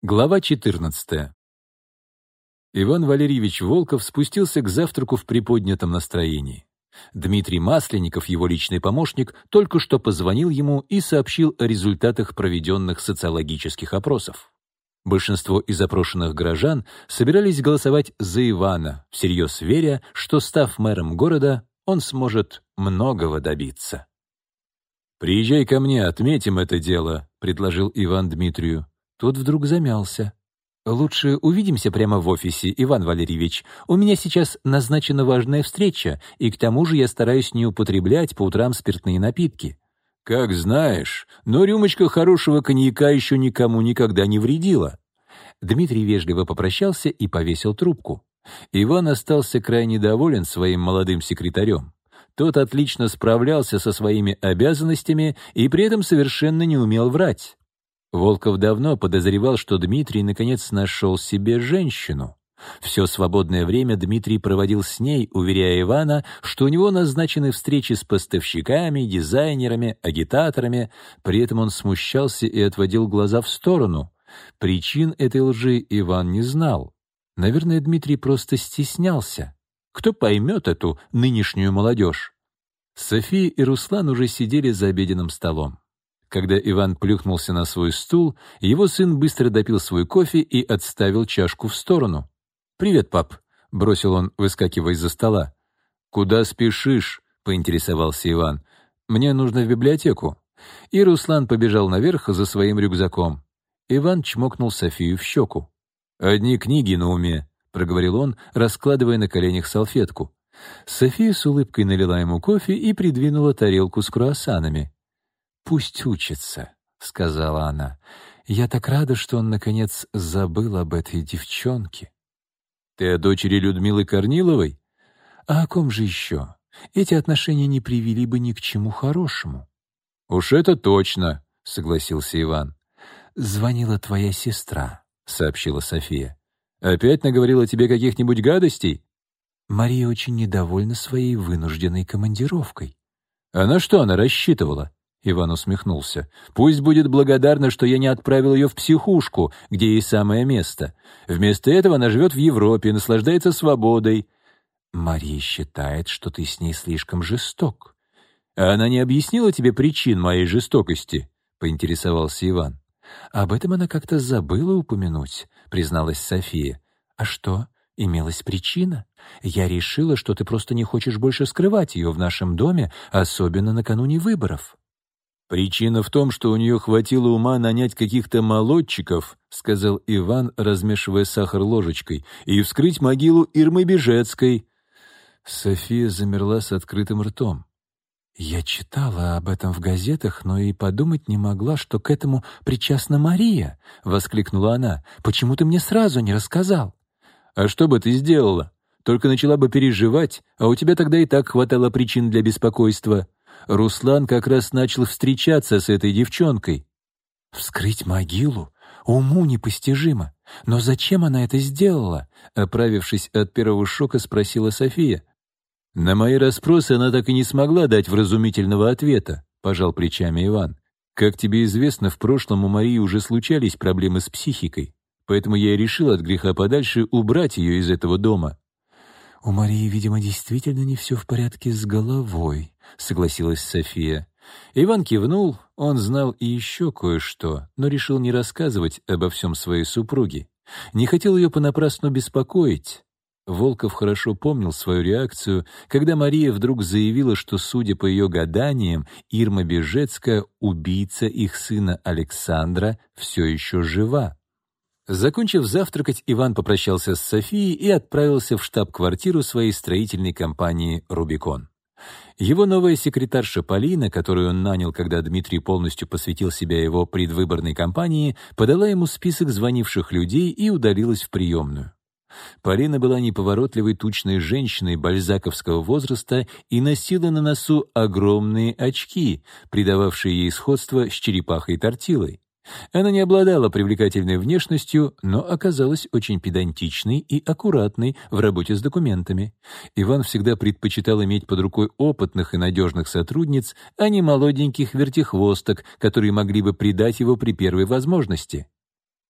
Глава 14. Иван Валерьевич Волков спустился к завтраку в приподнятом настроении. Дмитрий Масленников, его личный помощник, только что позвонил ему и сообщил о результатах проведенных социологических опросов. Большинство из опрошенных горожан собирались голосовать за Ивана, всерьез веря, что, став мэром города, он сможет многого добиться. «Приезжай ко мне, отметим это дело», — предложил Иван Дмитрию. Тот вдруг замялся. «Лучше увидимся прямо в офисе, Иван Валерьевич. У меня сейчас назначена важная встреча, и к тому же я стараюсь не употреблять по утрам спиртные напитки». «Как знаешь, но рюмочка хорошего коньяка еще никому никогда не вредила». Дмитрий вежливо попрощался и повесил трубку. Иван остался крайне доволен своим молодым секретарем. Тот отлично справлялся со своими обязанностями и при этом совершенно не умел врать. Волков давно подозревал, что Дмитрий наконец нашел себе женщину. Все свободное время Дмитрий проводил с ней, уверяя Ивана, что у него назначены встречи с поставщиками, дизайнерами, агитаторами. При этом он смущался и отводил глаза в сторону. Причин этой лжи Иван не знал. Наверное, Дмитрий просто стеснялся. Кто поймет эту нынешнюю молодежь? София и Руслан уже сидели за обеденным столом. Когда Иван плюхнулся на свой стул, его сын быстро допил свой кофе и отставил чашку в сторону. «Привет, пап», — бросил он, выскакивая из-за стола. «Куда спешишь?» — поинтересовался Иван. «Мне нужно в библиотеку». И Руслан побежал наверх за своим рюкзаком. Иван чмокнул Софию в щеку. «Одни книги на уме», — проговорил он, раскладывая на коленях салфетку. София с улыбкой налила ему кофе и придвинула тарелку с круассанами. «Пусть учится», — сказала она. «Я так рада, что он, наконец, забыл об этой девчонке». «Ты о дочери Людмилы Корниловой?» «А о ком же еще? Эти отношения не привели бы ни к чему хорошему». «Уж это точно», — согласился Иван. «Звонила твоя сестра», — сообщила София. «Опять наговорила тебе каких-нибудь гадостей?» Мария очень недовольна своей вынужденной командировкой. «А на что она рассчитывала?» Иван усмехнулся. «Пусть будет благодарна, что я не отправил ее в психушку, где ей самое место. Вместо этого она живет в Европе, наслаждается свободой». «Мария считает, что ты с ней слишком жесток». «А она не объяснила тебе причин моей жестокости?» — поинтересовался Иван. «Об этом она как-то забыла упомянуть», — призналась София. «А что, имелась причина? Я решила, что ты просто не хочешь больше скрывать ее в нашем доме, особенно накануне выборов». «Причина в том, что у нее хватило ума нанять каких-то молодчиков», сказал Иван, размешивая сахар ложечкой, «и вскрыть могилу Ирмы Бежецкой». София замерла с открытым ртом. «Я читала об этом в газетах, но и подумать не могла, что к этому причастна Мария», — воскликнула она. «Почему ты мне сразу не рассказал?» «А что бы ты сделала? Только начала бы переживать, а у тебя тогда и так хватало причин для беспокойства». Руслан как раз начал встречаться с этой девчонкой. «Вскрыть могилу? Уму непостижимо. Но зачем она это сделала?» Оправившись от первого шока, спросила София. «На мои расспросы она так и не смогла дать вразумительного ответа», — пожал плечами Иван. «Как тебе известно, в прошлом у Марии уже случались проблемы с психикой, поэтому я и решил от греха подальше убрать ее из этого дома». «У Марии, видимо, действительно не все в порядке с головой», — согласилась София. Иван кивнул, он знал и еще кое-что, но решил не рассказывать обо всем своей супруге. Не хотел ее понапрасну беспокоить. Волков хорошо помнил свою реакцию, когда Мария вдруг заявила, что, судя по ее гаданиям, Ирма Бежецкая, убийца их сына Александра, все еще жива. Закончив завтракать, Иван попрощался с Софией и отправился в штаб-квартиру своей строительной компании «Рубикон». Его новая секретарша Полина, которую он нанял, когда Дмитрий полностью посвятил себя его предвыборной кампании, подала ему список звонивших людей и удалилась в приемную. Полина была неповоротливой тучной женщиной бальзаковского возраста и носила на носу огромные очки, придававшие ей сходство с черепахой тортилой. Она не обладала привлекательной внешностью, но оказалась очень педантичной и аккуратной в работе с документами. Иван всегда предпочитал иметь под рукой опытных и надежных сотрудниц, а не молоденьких вертихвосток, которые могли бы предать его при первой возможности.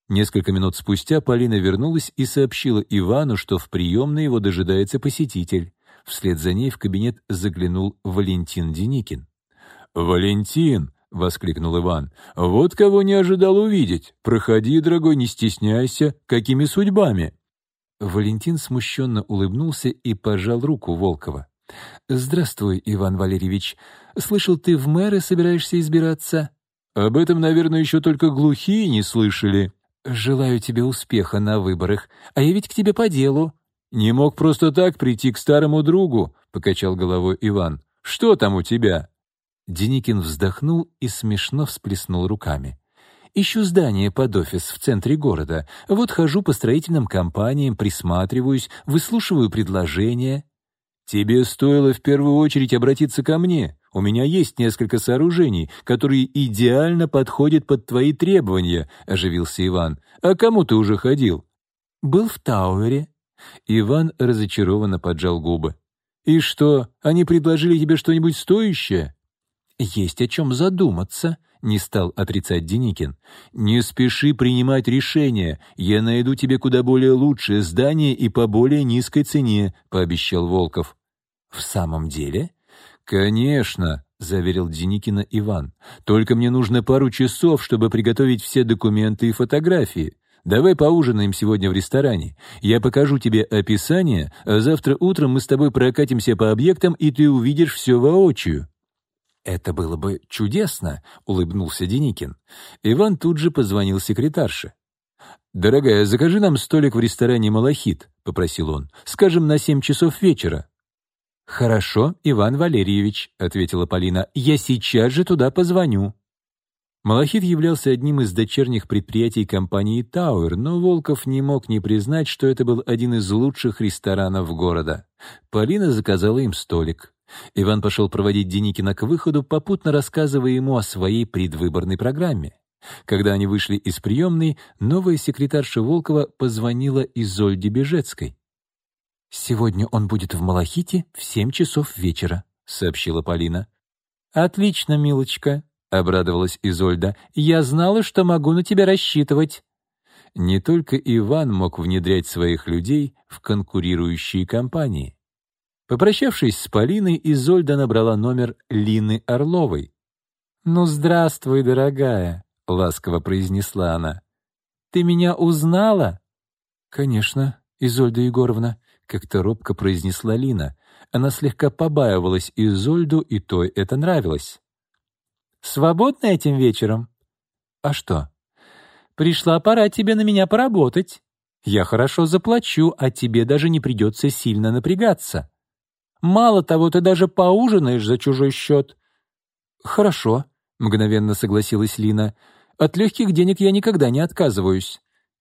Несколько минут спустя Полина вернулась и сообщила Ивану, что в приемной его дожидается посетитель. Вслед за ней в кабинет заглянул Валентин Деникин. «Валентин!» — воскликнул Иван. «Вот кого не ожидал увидеть. Проходи, дорогой, не стесняйся. Какими судьбами?» Валентин смущенно улыбнулся и пожал руку Волкова. «Здравствуй, Иван Валерьевич. Слышал, ты в мэры собираешься избираться?» «Об этом, наверное, еще только глухие не слышали». «Желаю тебе успеха на выборах. А я ведь к тебе по делу». «Не мог просто так прийти к старому другу», — покачал головой Иван. «Что там у тебя?» Деникин вздохнул и смешно всплеснул руками. Ищу здание под офис в центре города. Вот хожу по строительным компаниям, присматриваюсь, выслушиваю предложения. Тебе стоило в первую очередь обратиться ко мне. У меня есть несколько сооружений, которые идеально подходят под твои требования, оживился Иван. А кому ты уже ходил? Был в Тауэре. Иван разочарованно поджал губы. И что, они предложили тебе что-нибудь стоящее? Есть о чем задуматься, — не стал отрицать Деникин. «Не спеши принимать решение. Я найду тебе куда более лучшее здание и по более низкой цене», — пообещал Волков. «В самом деле?» «Конечно», — заверил Деникина Иван. «Только мне нужно пару часов, чтобы приготовить все документы и фотографии. Давай поужинаем сегодня в ресторане. Я покажу тебе описание, а завтра утром мы с тобой прокатимся по объектам, и ты увидишь все воочию». «Это было бы чудесно», — улыбнулся Деникин. Иван тут же позвонил секретарше. «Дорогая, закажи нам столик в ресторане «Малахит», — попросил он. «Скажем, на семь часов вечера». «Хорошо, Иван Валерьевич», — ответила Полина. «Я сейчас же туда позвоню». Малахит являлся одним из дочерних предприятий компании «Тауэр», но Волков не мог не признать, что это был один из лучших ресторанов города. Полина заказала им столик. Иван пошел проводить Деникина к выходу, попутно рассказывая ему о своей предвыборной программе. Когда они вышли из приемной, новая секретарша Волкова позвонила Изольде Бежецкой. «Сегодня он будет в Малахите в семь часов вечера», — сообщила Полина. «Отлично, милочка», — обрадовалась Изольда. «Я знала, что могу на тебя рассчитывать». Не только Иван мог внедрять своих людей в конкурирующие компании. Попрощавшись с Полиной, Изольда набрала номер Лины Орловой. «Ну, здравствуй, дорогая», — ласково произнесла она. «Ты меня узнала?» «Конечно, Изольда Егоровна», — как-то робко произнесла Лина. Она слегка побаивалась Изольду, и той это нравилось. «Свободна этим вечером?» «А что?» «Пришла пора тебе на меня поработать. Я хорошо заплачу, а тебе даже не придется сильно напрягаться». Мало того, ты даже поужинаешь за чужой счет». «Хорошо», — мгновенно согласилась Лина. «От легких денег я никогда не отказываюсь».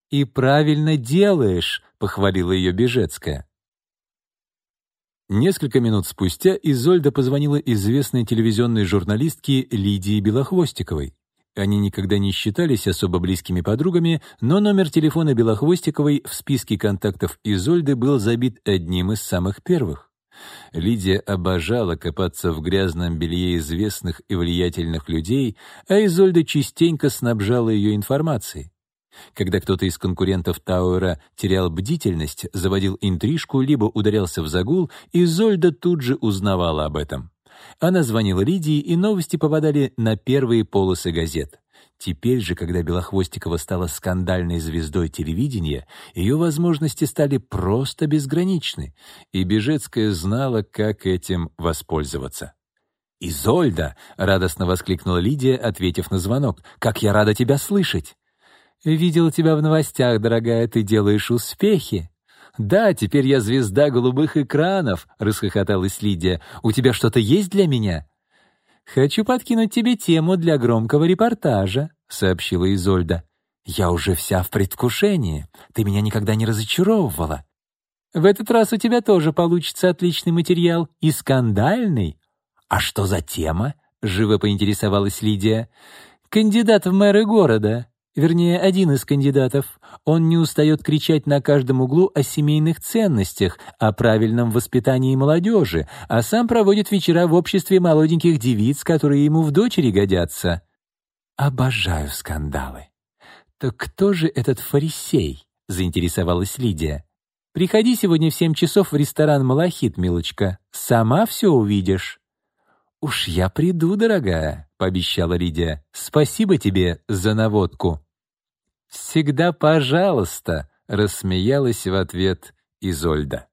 «И правильно делаешь», — похвалила ее Бежецкая. Несколько минут спустя Изольда позвонила известной телевизионной журналистке Лидии Белохвостиковой. Они никогда не считались особо близкими подругами, но номер телефона Белохвостиковой в списке контактов Изольды был забит одним из самых первых. Лидия обожала копаться в грязном белье известных и влиятельных людей, а Изольда частенько снабжала ее информацией. Когда кто-то из конкурентов Тауэра терял бдительность, заводил интрижку, либо ударялся в загул, Изольда тут же узнавала об этом. Она звонила Лидии, и новости попадали на первые полосы газет. Теперь же, когда Белохвостикова стала скандальной звездой телевидения, ее возможности стали просто безграничны, и Бежецкая знала, как этим воспользоваться. «Изольда!» — радостно воскликнула Лидия, ответив на звонок. «Как я рада тебя слышать!» «Видела тебя в новостях, дорогая, ты делаешь успехи!» «Да, теперь я звезда голубых экранов», — расхохоталась Лидия. «У тебя что-то есть для меня?» «Хочу подкинуть тебе тему для громкого репортажа», — сообщила Изольда. «Я уже вся в предвкушении. Ты меня никогда не разочаровывала». «В этот раз у тебя тоже получится отличный материал и скандальный». «А что за тема?» — живо поинтересовалась Лидия. «Кандидат в мэры города. Вернее, один из кандидатов. Он не устает кричать на каждом углу о семейных ценностях, о правильном воспитании молодежи, а сам проводит вечера в обществе молоденьких девиц, которые ему в дочери годятся. Обожаю скандалы. «Так кто же этот фарисей?» — заинтересовалась Лидия. «Приходи сегодня в семь часов в ресторан «Малахит», милочка. Сама все увидишь». «Уж я приду, дорогая», — пообещала Лидия. «Спасибо тебе за наводку». «Всегда пожалуйста», — рассмеялась в ответ Изольда.